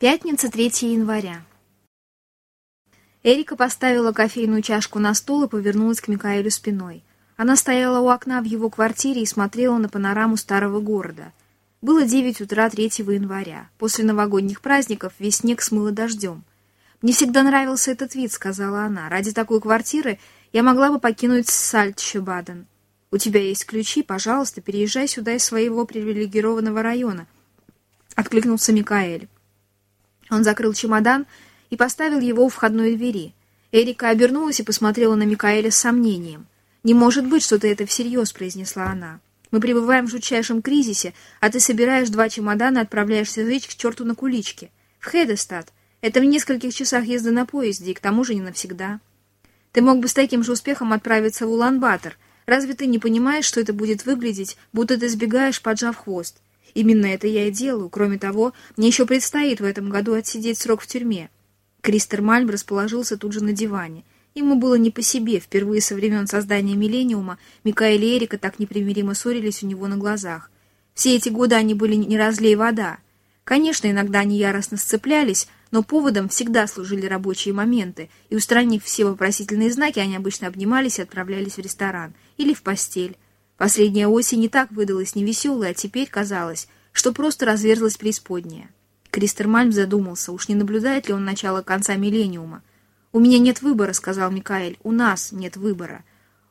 Пятница, 3 января. Эрика поставила кофейную чашку на стол и повернулась к Микаэлю спиной. Она стояла у окна в его квартире и смотрела на панораму старого города. Было 9 утра 3 января. После новогодних праздников весь снег смыло дождем. «Мне всегда нравился этот вид», — сказала она. «Ради такой квартиры я могла бы покинуть Сальтшебаден. У тебя есть ключи, пожалуйста, переезжай сюда из своего привилегированного района», — откликнулся Микаэль. Он закрыл чемодан и поставил его у входной двери. Эрика обернулась и посмотрела на Микаэля с сомнением. «Не может быть, что ты это всерьез», — произнесла она. «Мы пребываем в жутчайшем кризисе, а ты собираешь два чемодана и отправляешься жить к черту на куличке. В Хедестад. Это в нескольких часах езды на поезде, и к тому же не навсегда. Ты мог бы с таким же успехом отправиться в Улан-Батор. Разве ты не понимаешь, что это будет выглядеть, будто ты сбегаешь, поджав хвост? Именно это я и делаю. Кроме того, мне еще предстоит в этом году отсидеть срок в тюрьме. Кристер Мальм расположился тут же на диване. Ему было не по себе. Впервые со времен создания «Миллениума» Микаэль и Эрика так непримиримо ссорились у него на глазах. Все эти годы они были не разлей вода. Конечно, иногда они яростно сцеплялись, но поводом всегда служили рабочие моменты, и, устранив все вопросительные знаки, они обычно обнимались и отправлялись в ресторан или в постель. Последняя осень не так выдалась невеселой, а теперь казалось, что просто разверзлась преисподняя. Кристер Мальм задумался, уж не наблюдает ли он начало конца миллениума. «У меня нет выбора», — сказал Микаэль. «У нас нет выбора».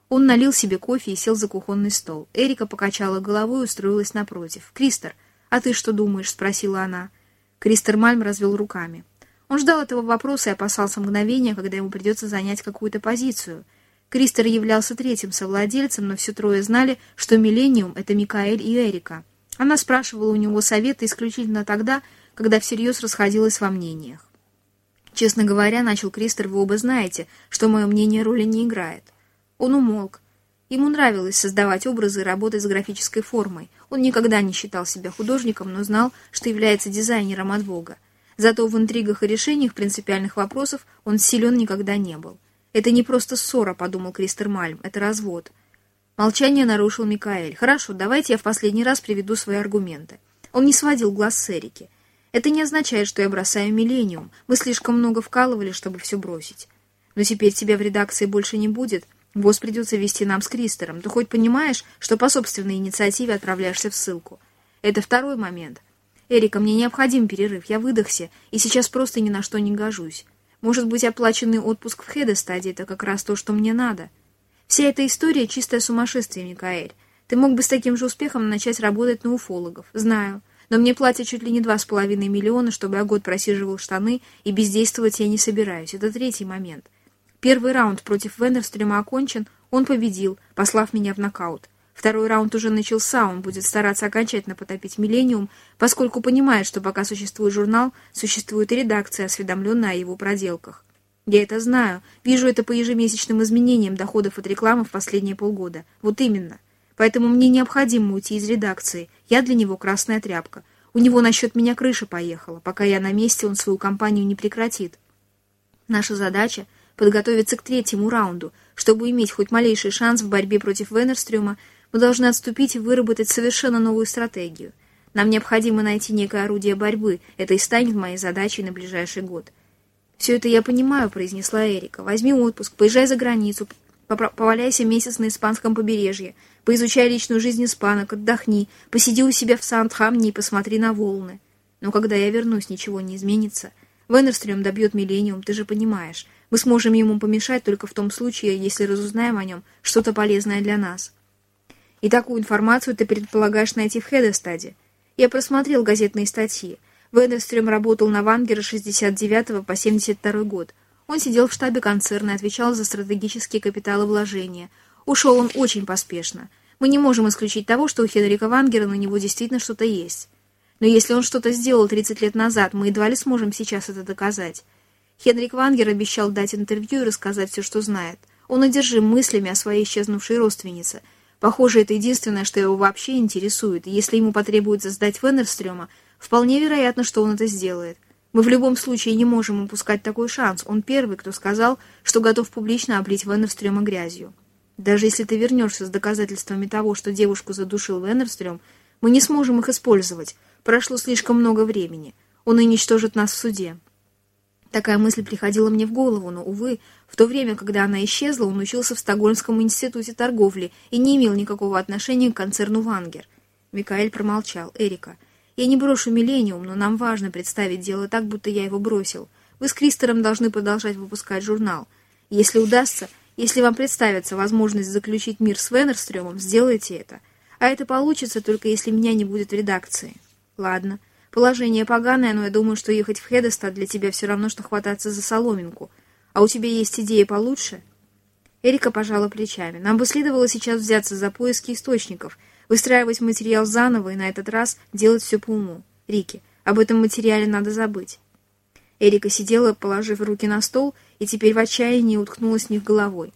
Он налил себе кофе и сел за кухонный стол. Эрика покачала головой и устроилась напротив. «Кристер, а ты что думаешь?» — спросила она. Кристер Мальм развел руками. Он ждал этого вопроса и опасался мгновения, когда ему придется занять какую-то позицию. Кристер являлся третьим совладельцем, но все трое знали, что «Миллениум» — это Микаэль и Эрика. Она спрашивала у него совета исключительно тогда, когда всерьез расходилась во мнениях. «Честно говоря, — начал Кристер, — вы оба знаете, что мое мнение роли не играет». Он умолк. Ему нравилось создавать образы и работать с графической формой. Он никогда не считал себя художником, но знал, что является дизайнером от Бога. Зато в интригах и решениях принципиальных вопросов он силен никогда не был. «Это не просто ссора», — подумал Кристер Мальм, — «это развод». Молчание нарушил Микаэль. «Хорошо, давайте я в последний раз приведу свои аргументы». Он не сводил глаз с Эрики. Это не означает, что я бросаю Миллениум. Мы слишком много вкалывали, чтобы все бросить. Но теперь тебя в редакции больше не будет. Босс придется вести нам с Кристером. Ты хоть понимаешь, что по собственной инициативе отправляешься в ссылку? Это второй момент. Эрика, мне необходим перерыв. Я выдохся, и сейчас просто ни на что не гожусь. Может быть, оплаченный отпуск в Хедестаде — это как раз то, что мне надо. Вся эта история — чистое сумасшествие, Микаэль. Ты мог бы с таким же успехом начать работать на уфологов. Знаю но мне платят чуть ли не два с половиной миллиона, чтобы я год просиживал штаны, и бездействовать я не собираюсь. Это третий момент. Первый раунд против Венерстрема окончен, он победил, послав меня в нокаут. Второй раунд уже начался, он будет стараться окончательно потопить «Миллениум», поскольку понимает, что пока существует журнал, существует и редакция, осведомленная о его проделках. Я это знаю, вижу это по ежемесячным изменениям доходов от рекламы в последние полгода. Вот именно. Поэтому мне необходимо уйти из редакции. Я для него красная тряпка. У него насчет меня крыша поехала. Пока я на месте, он свою кампанию не прекратит. Наша задача — подготовиться к третьему раунду. Чтобы иметь хоть малейший шанс в борьбе против Венерстрюма, мы должны отступить и выработать совершенно новую стратегию. Нам необходимо найти некое орудие борьбы. Это и станет моей задачей на ближайший год. «Все это я понимаю», — произнесла Эрика. «Возьми отпуск, поезжай за границу, поваляйся месяц на испанском побережье. Поизучай личную жизнь испанок, отдохни, посиди у себя в Сандхамне и посмотри на волны. Но когда я вернусь, ничего не изменится. Венерстрем добьет Миллениум, ты же понимаешь. Мы сможем ему помешать только в том случае, если разузнаем о нем что-то полезное для нас. И такую информацию ты предполагаешь найти в Хедестаде. Я просмотрел газетные статьи. Венерстрем работал на Вангера 69 по 72 год. Он сидел в штабе концерна и отвечал за стратегические капиталовложения – Ушел он очень поспешно. Мы не можем исключить того, что у Хенрика Вангера на него действительно что-то есть. Но если он что-то сделал 30 лет назад, мы едва ли сможем сейчас это доказать. Хенрик Вангер обещал дать интервью и рассказать все, что знает. Он одержим мыслями о своей исчезнувшей родственнице. Похоже, это единственное, что его вообще интересует, и если ему потребуется сдать Веннерстрема, вполне вероятно, что он это сделает. Мы в любом случае не можем упускать такой шанс. Он первый, кто сказал, что готов публично облить Веннерстрема грязью. Даже если ты вернешься с доказательствами того, что девушку задушил Веннерстрём, мы не сможем их использовать. Прошло слишком много времени. Он уничтожит нас в суде. Такая мысль приходила мне в голову, но, увы, в то время, когда она исчезла, он учился в Стокгольмском институте торговли и не имел никакого отношения к концерну «Вангер». Микаэль промолчал. «Эрика, я не брошу «Миллениум», но нам важно представить дело так, будто я его бросил. Вы с Кристером должны продолжать выпускать журнал. Если удастся, если вам представится возможность заключить мир с Венерстрёмом, сделайте это. А это получится только если меня не будет в редакции. Ладно. Положение поганое, но я думаю, что ехать в Хедестад для тебя все равно, что хвататься за соломинку. А у тебя есть идея получше?» Эрика пожала плечами. «Нам бы следовало сейчас взяться за поиски источников, выстраивать материал заново и на этот раз делать все по уму. Рики, об этом материале надо забыть». Эрика сидела, положив руки на стол, и теперь в отчаянии уткнулась в них головой.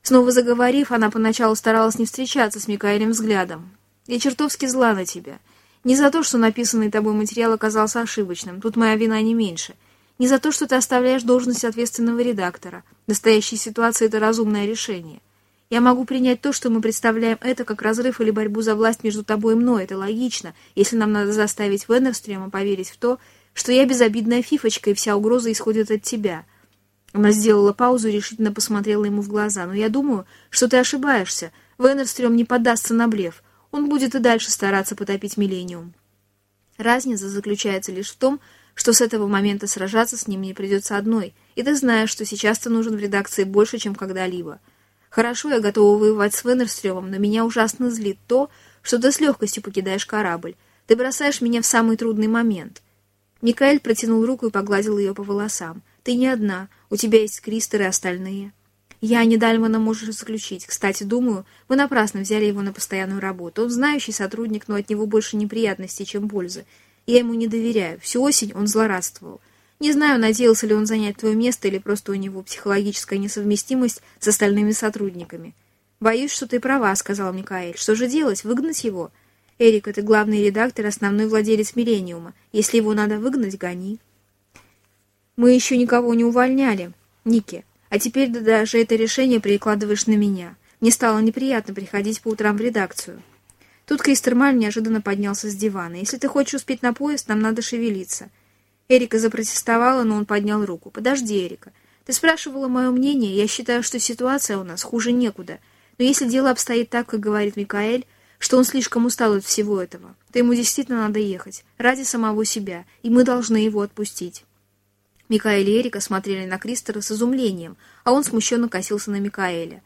Снова заговорив, она поначалу старалась не встречаться с Микаэлем взглядом. «Я чертовски зла на тебя. Не за то, что написанный тобой материал оказался ошибочным, тут моя вина не меньше. Не за то, что ты оставляешь должность ответственного редактора. В настоящей ситуации это разумное решение. Я могу принять то, что мы представляем это как разрыв или борьбу за власть между тобой и мной. Это логично, если нам надо заставить Веннерстрема поверить в то, что я безобидная фифочка, и вся угроза исходит от тебя. Она сделала паузу и решительно посмотрела ему в глаза. «Но я думаю, что ты ошибаешься. Веннерстрем не поддастся на блеф он будет и дальше стараться потопить Миллениум. Разница заключается лишь в том, что с этого момента сражаться с ним не придется одной, и ты знаешь, что сейчас ты нужен в редакции больше, чем когда-либо. Хорошо, я готова воевать с Венерстрёмом, но меня ужасно злит то, что ты с легкостью покидаешь корабль. Ты бросаешь меня в самый трудный момент. Микаэль протянул руку и погладил ее по волосам. Ты не одна, у тебя есть Кристер и остальные. Я не Дальмана можешь заключить. Кстати, думаю, вы напрасно взяли его на постоянную работу. Он знающий сотрудник, но от него больше неприятностей, чем пользы. Я ему не доверяю. Всю осень он злорадствовал. Не знаю, надеялся ли он занять твое место или просто у него психологическая несовместимость с остальными сотрудниками. «Боюсь, что ты права», — сказал Микаэль. «Что же делать? Выгнать его?» «Эрик, это главный редактор, основной владелец «Миллениума». Если его надо выгнать, гони». «Мы еще никого не увольняли, Ники. А теперь даже это решение перекладываешь на меня. Мне стало неприятно приходить по утрам в редакцию. Тут Кристермаль неожиданно поднялся с дивана. «Если ты хочешь успеть на поезд, нам надо шевелиться». Эрика запротестовала, но он поднял руку. «Подожди, Эрика. Ты спрашивала мое мнение. Я считаю, что ситуация у нас хуже некуда. Но если дело обстоит так, как говорит Микаэль, что он слишком устал от всего этого, то ему действительно надо ехать. Ради самого себя. И мы должны его отпустить». Микаэль и Эрика смотрели на Кристера с изумлением, а он смущенно косился на Микаэля.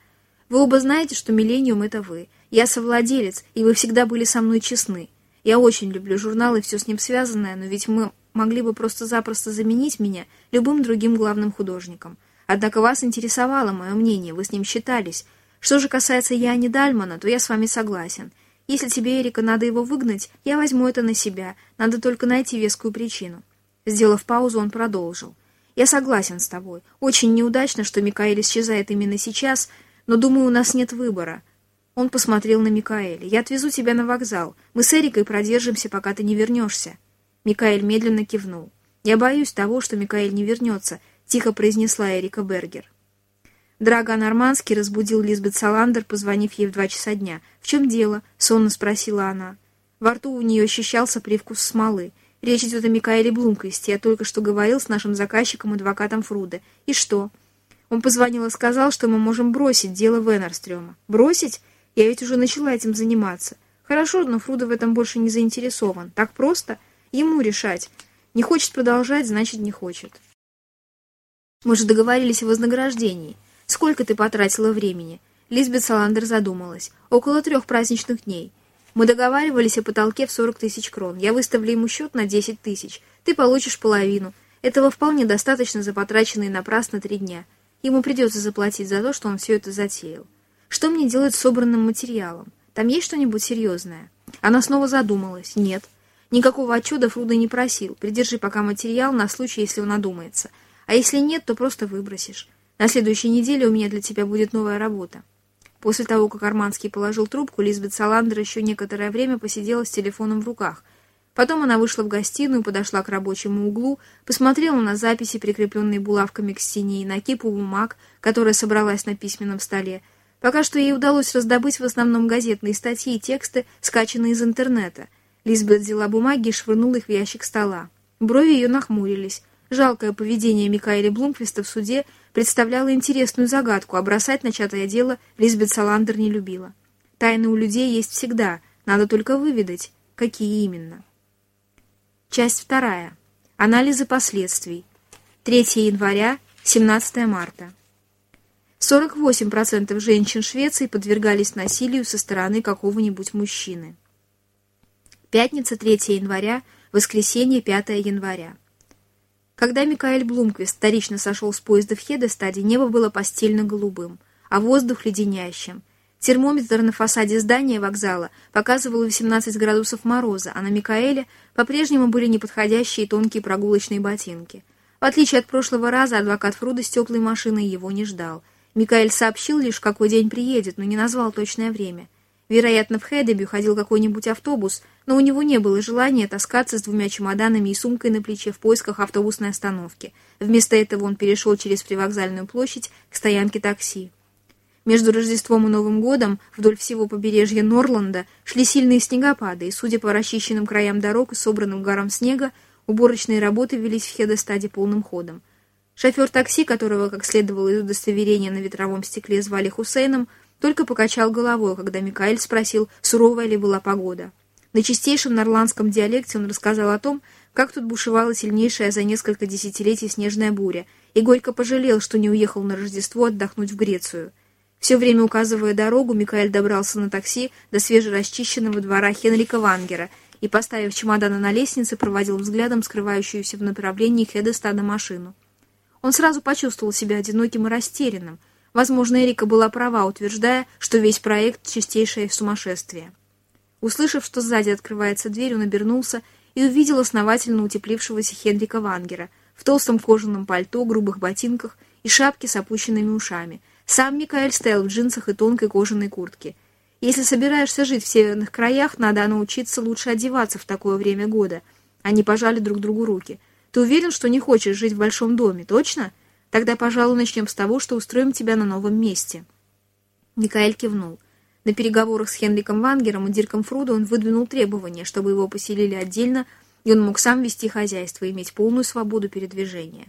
«Вы оба знаете, что Миллениум — это вы. Я совладелец, и вы всегда были со мной честны. Я очень люблю журнал и все с ним связанное, но ведь мы могли бы просто-запросто заменить меня любым другим главным художником. Однако вас интересовало мое мнение, вы с ним считались. Что же касается Яни Дальмана, то я с вами согласен. Если тебе, Эрика, надо его выгнать, я возьму это на себя. Надо только найти вескую причину. Сделав паузу, он продолжил. «Я согласен с тобой. Очень неудачно, что Микаэль исчезает именно сейчас, но, думаю, у нас нет выбора». Он посмотрел на Микаэля. «Я отвезу тебя на вокзал. Мы с Эрикой продержимся, пока ты не вернешься». Микаэль медленно кивнул. «Я боюсь того, что Микаэль не вернется», — тихо произнесла Эрика Бергер. Драган Арманский разбудил Лизбет Саландер, позвонив ей в два часа дня. «В чем дело?» — сонно спросила она. Во рту у нее ощущался привкус смолы. Речь идет о Микаэле Блумквисте. Я только что говорил с нашим заказчиком, адвокатом Фруда. И что? Он позвонил и сказал, что мы можем бросить дело Венерстрёма. Бросить? Я ведь уже начала этим заниматься. Хорошо, но Фруда в этом больше не заинтересован. Так просто? Ему решать. Не хочет продолжать, значит, не хочет. Мы же договорились о вознаграждении. Сколько ты потратила времени? Лизбет Саландер задумалась. Около трех праздничных дней. Мы договаривались о потолке в 40 тысяч крон. Я выставлю ему счет на 10 тысяч. Ты получишь половину. Этого вполне достаточно за потраченные напрасно три дня. Ему придется заплатить за то, что он все это затеял. Что мне делать с собранным материалом? Там есть что-нибудь серьезное? Она снова задумалась. Нет. Никакого отчета Фруда не просил. Придержи пока материал на случай, если он одумается. А если нет, то просто выбросишь. На следующей неделе у меня для тебя будет новая работа. После того, как Арманский положил трубку, Лизбет Саландер еще некоторое время посидела с телефоном в руках. Потом она вышла в гостиную, подошла к рабочему углу, посмотрела на записи, прикрепленные булавками к стене, и на кипу бумаг, которая собралась на письменном столе. Пока что ей удалось раздобыть в основном газетные статьи и тексты, скачанные из интернета. Лизбет взяла бумаги и швырнула их в ящик стола. Брови ее нахмурились. Жалкое поведение Микаэля Блумквиста в суде представляло интересную загадку, а бросать начатое дело Лизбет Саландер не любила. Тайны у людей есть всегда, надо только выведать, какие именно. Часть вторая. Анализы последствий. 3 января, 17 марта. 48% женщин Швеции подвергались насилию со стороны какого-нибудь мужчины. Пятница, 3 января, воскресенье, 5 января. Когда Микаэль Блумквист вторично сошел с поезда в Хедестаде, небо было постельно-голубым, а воздух леденящим. Термометр на фасаде здания вокзала показывал 18 градусов мороза, а на Микаэле по-прежнему были неподходящие тонкие прогулочные ботинки. В отличие от прошлого раза, адвокат Фруда с теплой машиной его не ждал. Микаэль сообщил лишь, какой день приедет, но не назвал точное время. Вероятно, в Хедебе ходил какой-нибудь автобус, но у него не было желания таскаться с двумя чемоданами и сумкой на плече в поисках автобусной остановки. Вместо этого он перешел через привокзальную площадь к стоянке такси. Между Рождеством и Новым годом вдоль всего побережья Норланда шли сильные снегопады, и, судя по расчищенным краям дорог и собранным горам снега, уборочные работы велись в Хедестаде полным ходом. Шофер такси, которого, как следовало из удостоверения на ветровом стекле, звали Хусейном, только покачал головой, когда Микаэль спросил, суровая ли была погода. На чистейшем норландском диалекте он рассказал о том, как тут бушевала сильнейшая за несколько десятилетий снежная буря, и горько пожалел, что не уехал на Рождество отдохнуть в Грецию. Все время указывая дорогу, Микаэль добрался на такси до свежерасчищенного двора Хенрика Вангера и, поставив чемоданы на лестнице, проводил взглядом скрывающуюся в направлении Хедестада машину. Он сразу почувствовал себя одиноким и растерянным – Возможно, Эрика была права, утверждая, что весь проект — чистейшее сумасшествие. Услышав, что сзади открывается дверь, он обернулся и увидел основательно утеплившегося Хенрика Вангера в толстом кожаном пальто, грубых ботинках и шапке с опущенными ушами. Сам Микаэль стоял в джинсах и тонкой кожаной куртке. Если собираешься жить в северных краях, надо научиться лучше одеваться в такое время года. Они пожали друг другу руки. Ты уверен, что не хочешь жить в большом доме, точно? Тогда, пожалуй, начнем с того, что устроим тебя на новом месте». Микаэль кивнул. На переговорах с Хенриком Вангером и Дирком Фрудо он выдвинул требование, чтобы его поселили отдельно, и он мог сам вести хозяйство и иметь полную свободу передвижения.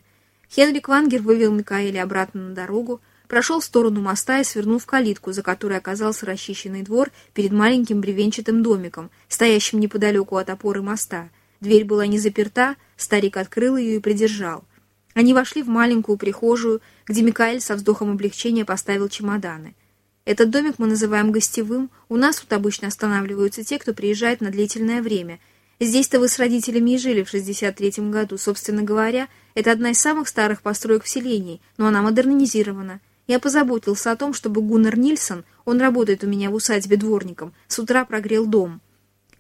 Хенрик Вангер вывел Микаэля обратно на дорогу, прошел в сторону моста и свернул в калитку, за которой оказался расчищенный двор перед маленьким бревенчатым домиком, стоящим неподалеку от опоры моста. Дверь была не заперта, старик открыл ее и придержал. Они вошли в маленькую прихожую, где Микаэль со вздохом облегчения поставил чемоданы. Этот домик мы называем гостевым. У нас тут обычно останавливаются те, кто приезжает на длительное время. Здесь-то вы с родителями и жили в 63-м году. Собственно говоря, это одна из самых старых построек в селении, но она модернизирована. Я позаботился о том, чтобы Гуннар Нильсон, он работает у меня в усадьбе дворником, с утра прогрел дом.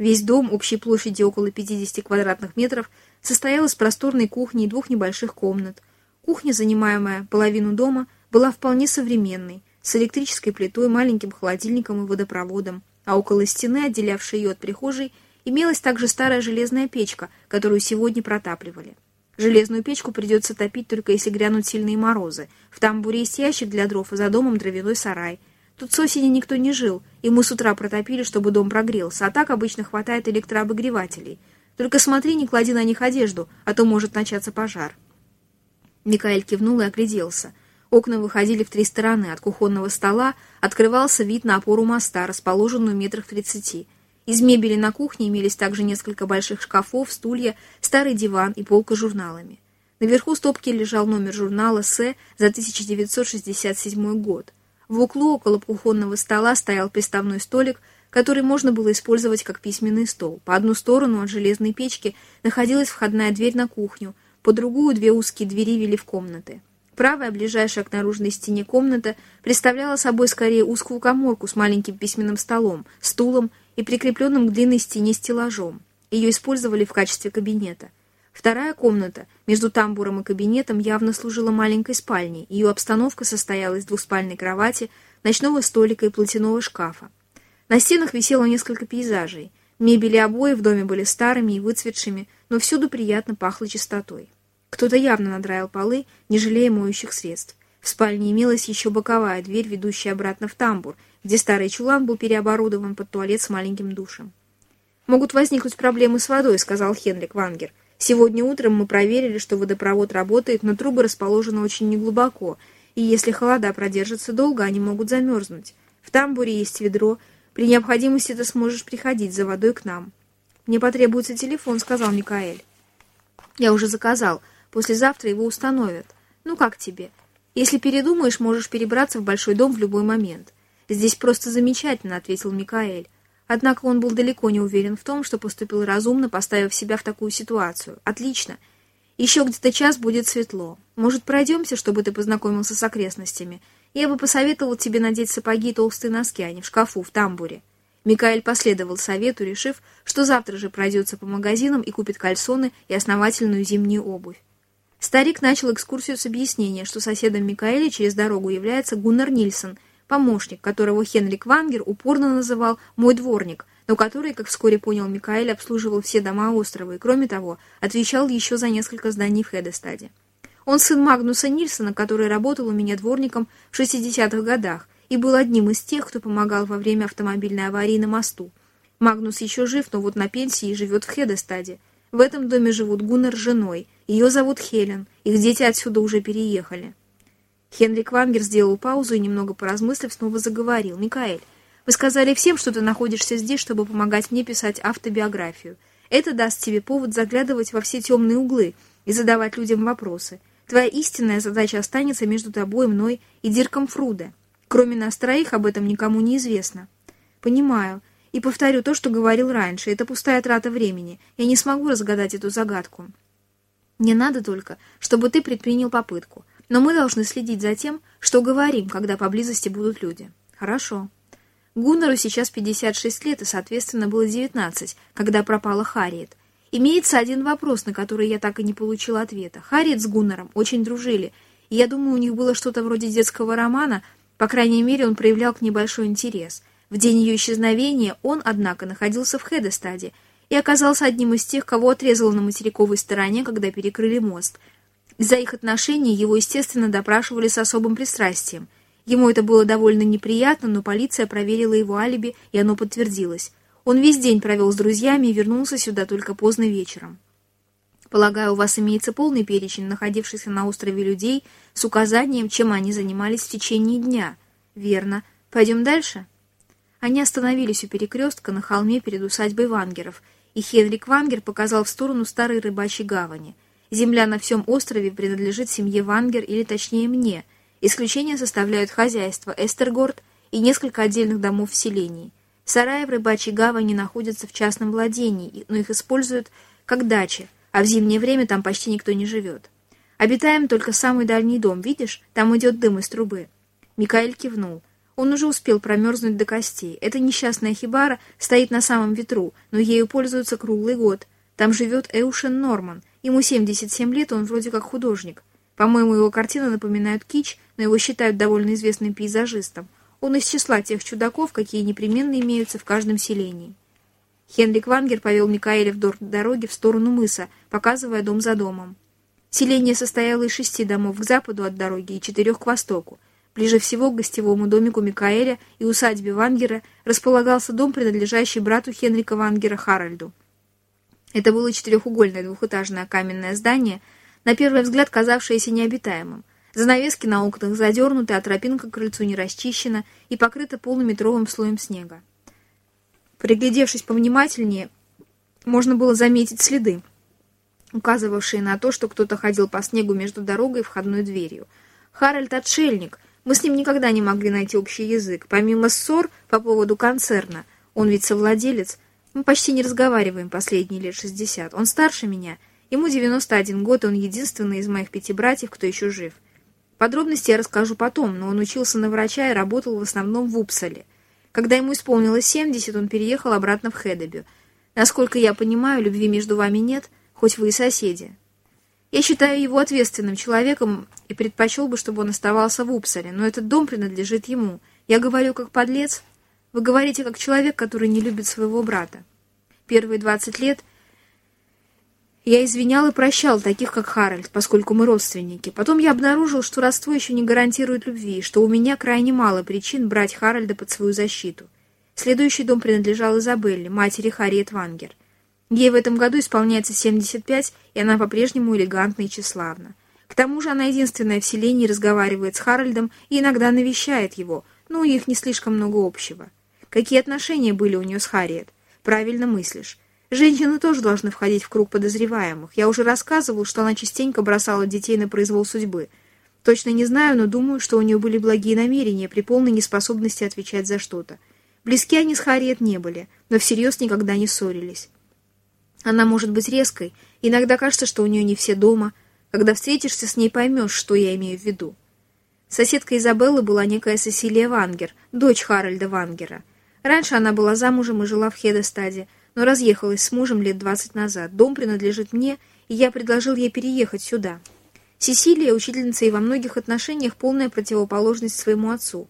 Весь дом, общей площадью около 50 квадратных метров, состоял из просторной кухни и двух небольших комнат. Кухня, занимаемая половину дома, была вполне современной, с электрической плитой, маленьким холодильником и водопроводом, а около стены, отделявшей ее от прихожей, имелась также старая железная печка, которую сегодня протапливали. Железную печку придется топить только если грянут сильные морозы. В тамбуре есть ящик для дров, а за домом дровяной сарай. Тут с осени никто не жил, и мы с утра протопили, чтобы дом прогрелся, а так обычно хватает электрообогревателей — только смотри, не клади на них одежду, а то может начаться пожар». Микаэль кивнул и огляделся. Окна выходили в три стороны. От кухонного стола открывался вид на опору моста, расположенную метрах тридцати. Из мебели на кухне имелись также несколько больших шкафов, стулья, старый диван и полка с журналами. Наверху стопки лежал номер журнала «С» за 1967 год. В углу около кухонного стола стоял приставной столик который можно было использовать как письменный стол. По одну сторону от железной печки находилась входная дверь на кухню, по другую две узкие двери вели в комнаты. Правая, ближайшая к наружной стене комната, представляла собой скорее узкую коморку с маленьким письменным столом, стулом и прикрепленным к длинной стене стеллажом. Ее использовали в качестве кабинета. Вторая комната, между тамбуром и кабинетом, явно служила маленькой спальней. Ее обстановка состояла из двуспальной кровати, ночного столика и платяного шкафа. На стенах висело несколько пейзажей. Мебель и обои в доме были старыми и выцветшими, но всюду приятно пахло чистотой. Кто-то явно надраил полы, не жалея моющих средств. В спальне имелась еще боковая дверь, ведущая обратно в тамбур, где старый чулан был переоборудован под туалет с маленьким душем. «Могут возникнуть проблемы с водой», — сказал Хенрик Вангер. Сегодня утром мы проверили, что водопровод работает, но трубы расположены очень неглубоко, и если холода продержатся долго, они могут замерзнуть. В тамбуре есть ведро. При необходимости ты сможешь приходить за водой к нам. «Мне потребуется телефон», — сказал Микаэль. «Я уже заказал. Послезавтра его установят. Ну как тебе? Если передумаешь, можешь перебраться в большой дом в любой момент». «Здесь просто замечательно», — ответил Микаэль. Однако он был далеко не уверен в том, что поступил разумно, поставив себя в такую ситуацию. «Отлично. Еще где-то час будет светло. Может, пройдемся, чтобы ты познакомился с окрестностями? Я бы посоветовал тебе надеть сапоги и толстые носки, а не в шкафу, в тамбуре». Микаэль последовал совету, решив, что завтра же пройдется по магазинам и купит кальсоны и основательную зимнюю обувь. Старик начал экскурсию с объяснения, что соседом Микаэля через дорогу является Гуннар Нильсон, помощник, которого Хенрик Вангер упорно называл «мой дворник», но который, как вскоре понял Микаэль, обслуживал все дома острова и, кроме того, отвечал еще за несколько зданий в Хедестаде. Он сын Магнуса Нильсона, который работал у меня дворником в 60-х годах и был одним из тех, кто помогал во время автомобильной аварии на мосту. Магнус еще жив, но вот на пенсии и живет в Хедестаде. В этом доме живут Гуннер с женой. Ее зовут Хелен. Их дети отсюда уже переехали. Хенрик Вангер сделал паузу и, немного поразмыслив, снова заговорил. «Микаэль, вы сказали всем, что ты находишься здесь, чтобы помогать мне писать автобиографию. Это даст тебе повод заглядывать во все темные углы и задавать людям вопросы. Твоя истинная задача останется между тобой, мной и Дирком Фруде. Кроме нас троих об этом никому не известно. Понимаю. И повторю то, что говорил раньше. Это пустая трата времени. Я не смогу разгадать эту загадку. Не надо только, чтобы ты предпринял попытку. Но мы должны следить за тем, что говорим, когда поблизости будут люди. Хорошо. Гуннеру сейчас 56 лет и, соответственно, было 19, когда пропала Харриет. Имеется один вопрос, на который я так и не получил ответа. Харриет с Гуннером очень дружили, и я думаю, у них было что-то вроде детского романа – по крайней мере, он проявлял к ней большой интерес. В день ее исчезновения он, однако, находился в Хедестаде и оказался одним из тех, кого отрезало на материковой стороне, когда перекрыли мост. Из-за их отношений его, естественно, допрашивали с особым пристрастием. Ему это было довольно неприятно, но полиция проверила его алиби, и оно подтвердилось. Он весь день провел с друзьями и вернулся сюда только поздно вечером. Полагаю, у вас имеется полный перечень находившихся на острове людей с указанием, чем они занимались в течение дня. Верно. Пойдем дальше? Они остановились у перекрестка на холме перед усадьбой Вангеров, и Хенрик Вангер показал в сторону старой рыбачьей гавани. Земля на всем острове принадлежит семье Вангер, или точнее мне. Исключение составляют хозяйство Эстергорд и несколько отдельных домов в селении. Сараи в рыбачьей гавани находятся в частном владении, но их используют как дачи – а в зимнее время там почти никто не живет. Обитаем только самый дальний дом, видишь? Там идет дым из трубы». Микаэль кивнул. Он уже успел промерзнуть до костей. Эта несчастная хибара стоит на самом ветру, но ею пользуются круглый год. Там живет Эушен Норман. Ему 77 лет, он вроде как художник. По-моему, его картины напоминают кич, но его считают довольно известным пейзажистом. Он из числа тех чудаков, какие непременно имеются в каждом селении. Хенрик Вангер повел Микаэля вдоль дороги в сторону мыса, показывая дом за домом. Селение состояло из шести домов к западу от дороги и четырех к востоку. Ближе всего к гостевому домику Микаэля и усадьбе Вангера располагался дом, принадлежащий брату Хенрика Вангера Харальду. Это было четырехугольное двухэтажное каменное здание, на первый взгляд казавшееся необитаемым. Занавески на окнах задернуты, а тропинка к крыльцу не расчищена и покрыта полуметровым слоем снега. Приглядевшись повнимательнее, можно было заметить следы, указывавшие на то, что кто-то ходил по снегу между дорогой и входной дверью. Харальд — отшельник. Мы с ним никогда не могли найти общий язык. Помимо ссор по поводу концерна, он ведь совладелец, мы почти не разговариваем последние лет шестьдесят. Он старше меня. Ему 91 год, и он единственный из моих пяти братьев, кто еще жив. Подробности я расскажу потом, но он учился на врача и работал в основном в Упсале. Когда ему исполнилось 70, он переехал обратно в Хедебю. Насколько я понимаю, любви между вами нет, хоть вы и соседи. Я считаю его ответственным человеком и предпочел бы, чтобы он оставался в Упсале, но этот дом принадлежит ему. Я говорю как подлец, вы говорите как человек, который не любит своего брата. Первые 20 лет я извинял и прощал таких, как Харальд, поскольку мы родственники. Потом я обнаружил, что родство еще не гарантирует любви, что у меня крайне мало причин брать Харальда под свою защиту. Следующий дом принадлежал Изабелле, матери Харриет Вангер. Ей в этом году исполняется 75, и она по-прежнему элегантна и тщеславна. К тому же она единственная в селении разговаривает с Харальдом и иногда навещает его, но у них не слишком много общего. Какие отношения были у нее с Харриет? Правильно мыслишь. Женщины тоже должны входить в круг подозреваемых. Я уже рассказывал, что она частенько бросала детей на произвол судьбы. Точно не знаю, но думаю, что у нее были благие намерения при полной неспособности отвечать за что-то. Близки они с Харриет не были, но всерьез никогда не ссорились. Она может быть резкой, иногда кажется, что у нее не все дома. Когда встретишься с ней, поймешь, что я имею в виду. Соседка Изабеллы была некая Сесилия Вангер, дочь Харальда Вангера. Раньше она была замужем и жила в Хедестаде, но разъехалась с мужем лет двадцать назад. Дом принадлежит мне, и я предложил ей переехать сюда. Сесилия, учительница и во многих отношениях полная противоположность своему отцу.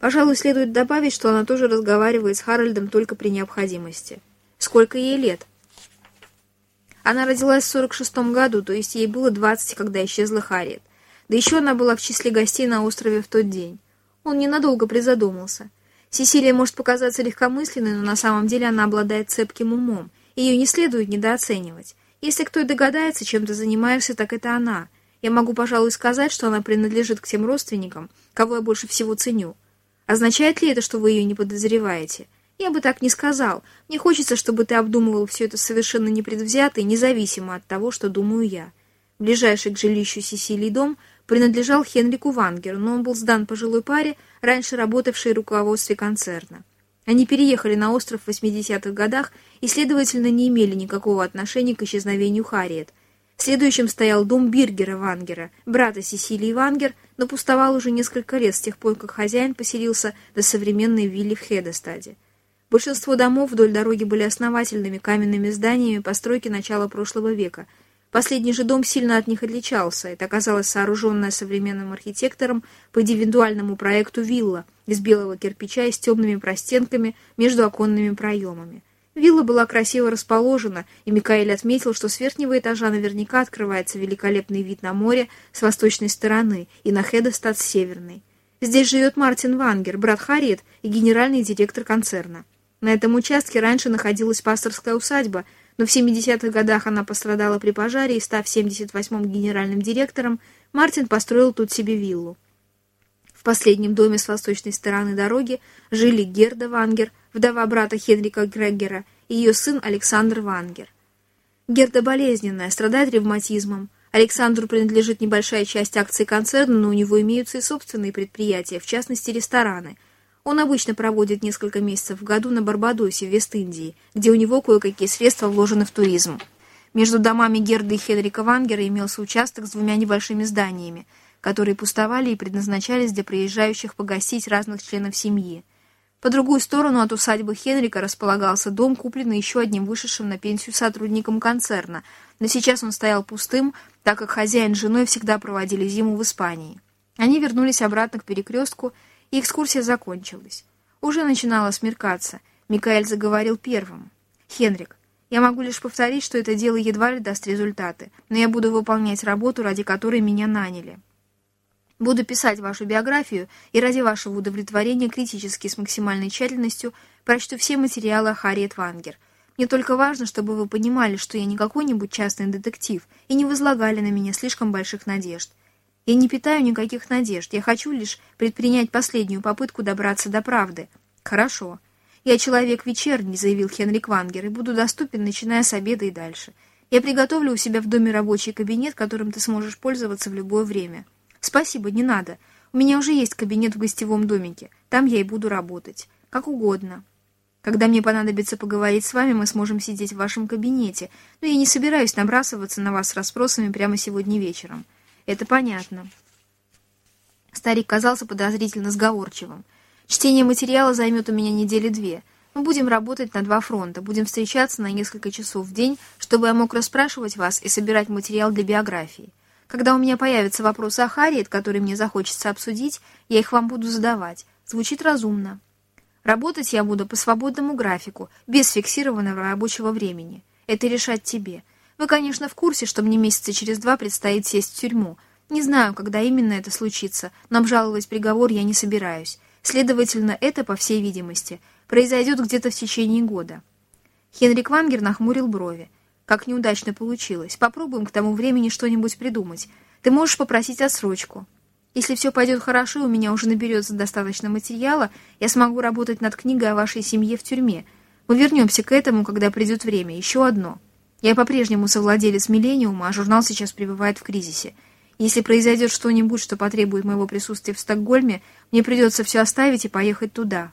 Пожалуй, следует добавить, что она тоже разговаривает с Харальдом только при необходимости. Сколько ей лет? Она родилась в 46 году, то есть ей было 20, когда исчезла Харриет. Да еще она была в числе гостей на острове в тот день. Он ненадолго призадумался. Сесилия может показаться легкомысленной, но на самом деле она обладает цепким умом. Ее не следует недооценивать. Если кто и догадается, чем ты занимаешься, так это она. Я могу, пожалуй, сказать, что она принадлежит к тем родственникам, кого я больше всего ценю. Означает ли это, что вы ее не подозреваете? Я бы так не сказал. Мне хочется, чтобы ты обдумывал все это совершенно непредвзято и независимо от того, что думаю я. Ближайший к жилищу Сесилии дом принадлежал Хенрику Вангеру, но он был сдан пожилой паре, раньше работавшей в руководстве концерна. Они переехали на остров в 80-х годах и, следовательно, не имели никакого отношения к исчезновению Харриет. Следующим стоял дом Биргера Вангера, брата Сесилии Вангер, но пустовал уже несколько лет с тех пор, как хозяин поселился до современной виллы в Хедестаде. Большинство домов вдоль дороги были основательными каменными зданиями постройки начала прошлого века. Последний же дом сильно от них отличался. Это оказалось сооруженная современным архитектором по индивидуальному проекту вилла из белого кирпича и с темными простенками между оконными проемами. Вилла была красиво расположена, и Микаэль отметил, что с верхнего этажа наверняка открывается великолепный вид на море с восточной стороны и на Хедестад с северной. Здесь живет Мартин Вангер, брат Харриет и генеральный директор концерна. На этом участке раньше находилась пасторская усадьба, но в 70-х годах она пострадала при пожаре, и, став 78-м генеральным директором, Мартин построил тут себе виллу. В последнем доме с восточной стороны дороги жили Герда Вангер, вдова брата Хенрика Греггера, и ее сын Александр Вангер. Герда болезненная, страдает ревматизмом. Александру принадлежит небольшая часть акций концерна, но у него имеются и собственные предприятия, в частности рестораны – он обычно проводит несколько месяцев в году на Барбадосе, в Вест-Индии, где у него кое-какие средства вложены в туризм. Между домами Герды и Хенрика Вангера имелся участок с двумя небольшими зданиями, которые пустовали и предназначались для приезжающих погостить разных членов семьи. По другую сторону от усадьбы Хенрика располагался дом, купленный еще одним вышедшим на пенсию сотрудником концерна, но сейчас он стоял пустым, так как хозяин с женой всегда проводили зиму в Испании. Они вернулись обратно к перекрестку и экскурсия закончилась. Уже начинало смеркаться. Микаэль заговорил первым. «Хенрик, я могу лишь повторить, что это дело едва ли даст результаты, но я буду выполнять работу, ради которой меня наняли. Буду писать вашу биографию и ради вашего удовлетворения критически с максимальной тщательностью прочту все материалы о Харриет Вангер. Мне только важно, чтобы вы понимали, что я не какой-нибудь частный детектив и не возлагали на меня слишком больших надежд. Я не питаю никаких надежд. Я хочу лишь предпринять последнюю попытку добраться до правды. Хорошо. Я человек вечерний, заявил Хенрик Вангер, и буду доступен, начиная с обеда и дальше. Я приготовлю у себя в доме рабочий кабинет, которым ты сможешь пользоваться в любое время. Спасибо, не надо. У меня уже есть кабинет в гостевом домике. Там я и буду работать. Как угодно. Когда мне понадобится поговорить с вами, мы сможем сидеть в вашем кабинете, но я не собираюсь набрасываться на вас с расспросами прямо сегодня вечером. Это понятно. Старик казался подозрительно сговорчивым. Чтение материала займет у меня недели две. Мы будем работать на два фронта, будем встречаться на несколько часов в день, чтобы я мог расспрашивать вас и собирать материал для биографии. Когда у меня появятся вопросы о Харриет, которые мне захочется обсудить, я их вам буду задавать. Звучит разумно. Работать я буду по свободному графику, без фиксированного рабочего времени. Это решать тебе. Вы, конечно, в курсе, что мне месяца через два предстоит сесть в тюрьму. Не знаю, когда именно это случится, но обжаловать приговор я не собираюсь. Следовательно, это, по всей видимости, произойдет где-то в течение года. Хенрик Вангер нахмурил брови. Как неудачно получилось. Попробуем к тому времени что-нибудь придумать. Ты можешь попросить отсрочку. Если все пойдет хорошо, у меня уже наберется достаточно материала, я смогу работать над книгой о вашей семье в тюрьме. Мы вернемся к этому, когда придет время. Еще одно. Я по-прежнему совладелец «Миллениума», а журнал сейчас пребывает в кризисе. Если произойдет что-нибудь, что потребует моего присутствия в Стокгольме, мне придется все оставить и поехать туда.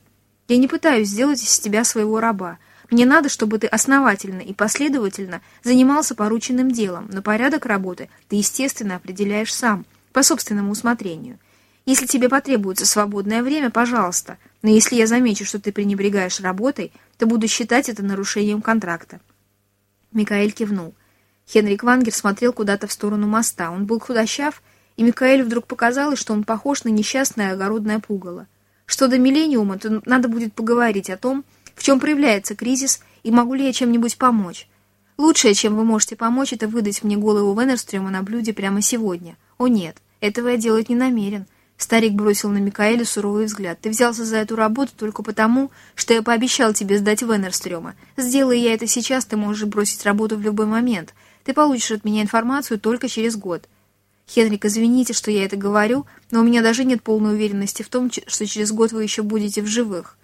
Я не пытаюсь сделать из тебя своего раба. Мне надо, чтобы ты основательно и последовательно занимался порученным делом, но порядок работы ты, естественно, определяешь сам, по собственному усмотрению. Если тебе потребуется свободное время, пожалуйста, но если я замечу, что ты пренебрегаешь работой, то буду считать это нарушением контракта. Микаэль кивнул. Хенрик Вангер смотрел куда-то в сторону моста. Он был худощав, и Микаэлю вдруг показалось, что он похож на несчастное огородное пугало. Что до миллениума, то надо будет поговорить о том, в чем проявляется кризис и могу ли я чем-нибудь помочь. Лучшее, чем вы можете помочь, это выдать мне голову Венерстрема на блюде прямо сегодня. О нет, этого я делать не намерен. Старик бросил на Микаэля суровый взгляд. «Ты взялся за эту работу только потому, что я пообещал тебе сдать Венерстрёма. Сделай я это сейчас, ты можешь бросить работу в любой момент. Ты получишь от меня информацию только через год». «Хенрик, извините, что я это говорю, но у меня даже нет полной уверенности в том, что через год вы еще будете в живых».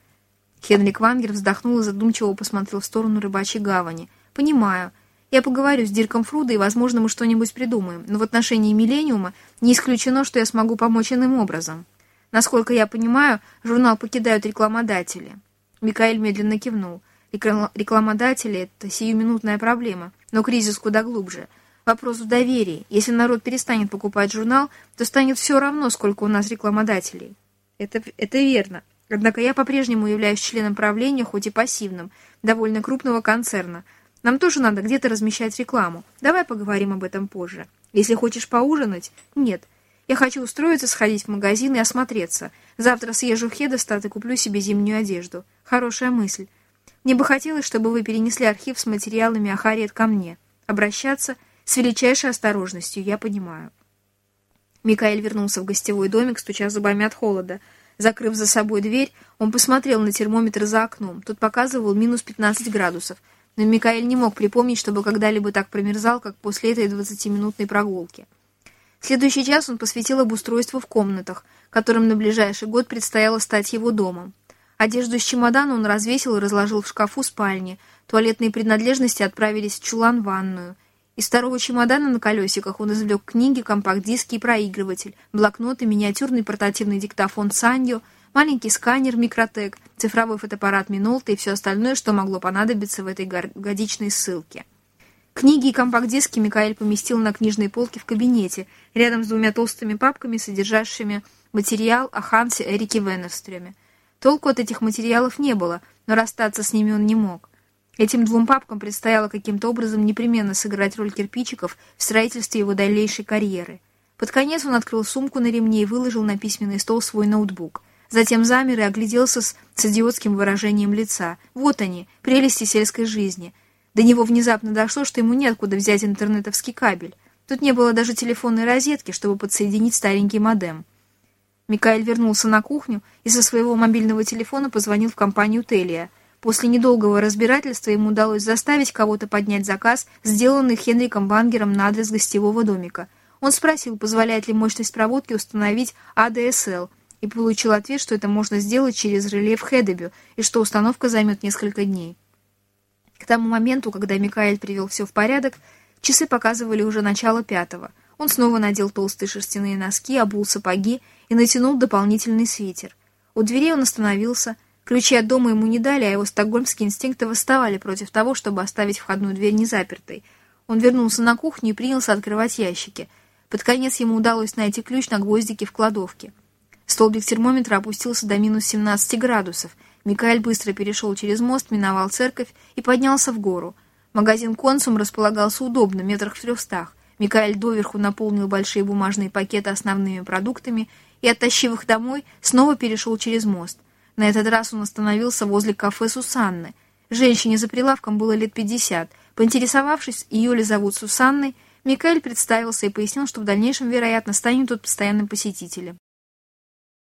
Хенрик Вангер вздохнул и задумчиво посмотрел в сторону рыбачьей гавани. «Понимаю. Я поговорю с Дирком Фрудо, и, возможно, мы что-нибудь придумаем. Но в отношении Миллениума не исключено, что я смогу помочь иным образом. Насколько я понимаю, журнал покидают рекламодатели». Микаэль медленно кивнул. Рекламодатели — это сиюминутная проблема, но кризис куда глубже. Вопрос в доверии. Если народ перестанет покупать журнал, то станет все равно, сколько у нас рекламодателей. Это, это верно. Однако я по-прежнему являюсь членом правления, хоть и пассивным, довольно крупного концерна — нам тоже надо где-то размещать рекламу. Давай поговорим об этом позже. Если хочешь поужинать? Нет. Я хочу устроиться, сходить в магазин и осмотреться. Завтра съезжу в Хедестат и куплю себе зимнюю одежду. Хорошая мысль. Мне бы хотелось, чтобы вы перенесли архив с материалами о Харриет ко мне. Обращаться с величайшей осторожностью, я понимаю. Микаэль вернулся в гостевой домик, стуча зубами от холода. Закрыв за собой дверь, он посмотрел на термометр за окном. Тот показывал минус 15 градусов но Микаэль не мог припомнить, чтобы когда-либо так промерзал, как после этой двадцатиминутной прогулки. Следующий час он посвятил обустройству в комнатах, которым на ближайший год предстояло стать его домом. Одежду из чемодана он развесил и разложил в шкафу спальни, туалетные принадлежности отправились в чулан-ванную. Из второго чемодана на колесиках он извлек книги, компакт-диски и проигрыватель, блокноты, миниатюрный портативный диктофон «Саньо», маленький сканер «Микротек», цифровой фотоаппарат «Минолта» и все остальное, что могло понадобиться в этой годичной ссылке. Книги и компакт-диски Микаэль поместил на книжной полке в кабинете, рядом с двумя толстыми папками, содержащими материал о Хансе Эрике Венерстреме. Толку от этих материалов не было, но расстаться с ними он не мог. Этим двум папкам предстояло каким-то образом непременно сыграть роль кирпичиков в строительстве его дальнейшей карьеры. Под конец он открыл сумку на ремне и выложил на письменный стол свой ноутбук. Затем замер и огляделся с, с идиотским выражением лица. Вот они, прелести сельской жизни. До него внезапно дошло, что ему неоткуда взять интернетовский кабель. Тут не было даже телефонной розетки, чтобы подсоединить старенький модем. Микаэль вернулся на кухню и со своего мобильного телефона позвонил в компанию «Телия». После недолгого разбирательства ему удалось заставить кого-то поднять заказ, сделанный Хенриком Бангером на адрес гостевого домика. Он спросил, позволяет ли мощность проводки установить ADSL, и получил ответ, что это можно сделать через реле в Хедебю и что установка займет несколько дней. К тому моменту, когда Микаэль привел все в порядок, часы показывали уже начало пятого. Он снова надел толстые шерстяные носки, обул сапоги и натянул дополнительный свитер. У дверей он остановился. Ключи от дома ему не дали, а его стокгольмские инстинкты восставали против того, чтобы оставить входную дверь незапертой. Он вернулся на кухню и принялся открывать ящики. Под конец ему удалось найти ключ на гвоздике в кладовке. Столбик термометра опустился до минус 17 градусов. Микаэль быстро перешел через мост, миновал церковь и поднялся в гору. Магазин «Консум» располагался удобно, метрах в трехстах. Микаэль доверху наполнил большие бумажные пакеты основными продуктами и, оттащив их домой, снова перешел через мост. На этот раз он остановился возле кафе Сусанны. Женщине за прилавком было лет пятьдесят. Поинтересовавшись, ее ли зовут Сусанной, Микаэль представился и пояснил, что в дальнейшем, вероятно, станет тут постоянным посетителем.